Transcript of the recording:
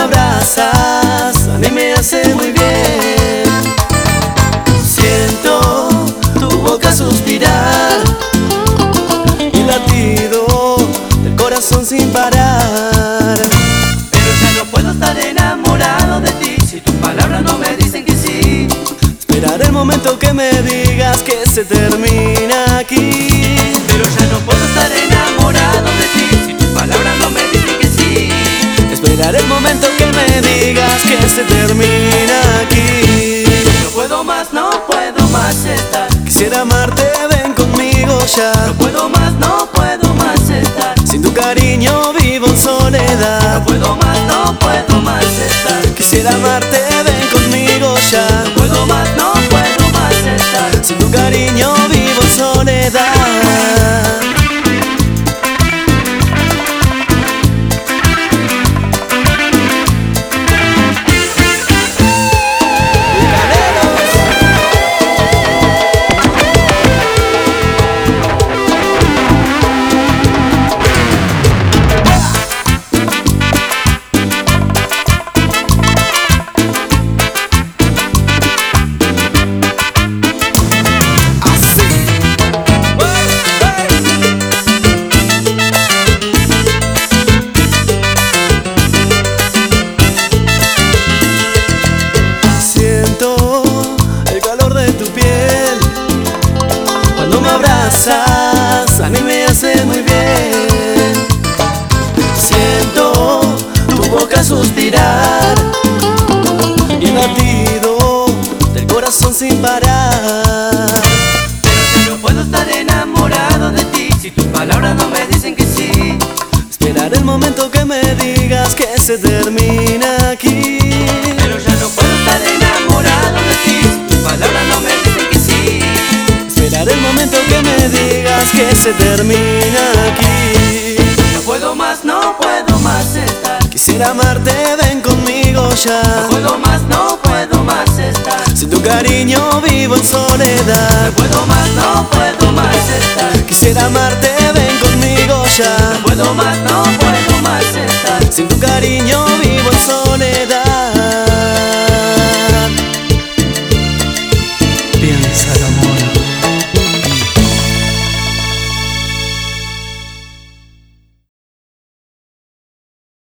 abrazas, a mí me hace muy bien. Siento tu boca suspirar y latido del corazón sin parar. Pero ya no puedo estar enamorado de ti si tus palabras no me dicen que sí. Esperaré el momento que me digas que se termina aquí. Pero ya no puedo estar enamorado. Se termina aquí. No puedo más, no puedo más estar. Quisiera amarte, ven conmigo ya. No puedo más, no puedo más estar. Sin tu cariño vivo en soledad. No puedo más, no puedo más estar. Quisiera amarte, ven conmigo ya. No puedo más, no puedo más estar. Sin tu cariño vivo en soledad. A mí me hace muy bien. Siento tu boca suspirar Y el latido del corazón sin parar. Pero no puedo estar enamorado de ti si tus palabras no me dicen que sí. Esperar el momento que me digas que se termina aquí que se termina aquí No puedo más, no puedo más estar. Quisiera amarte, ven conmigo No ya puedo más, no puedo más estar. Sin tu cariño vivo en No soledad puedo más, no puedo más estar. Quisiera amarte, ven conmigo No ya puedo más, no puedo más estar. Sin tu cariño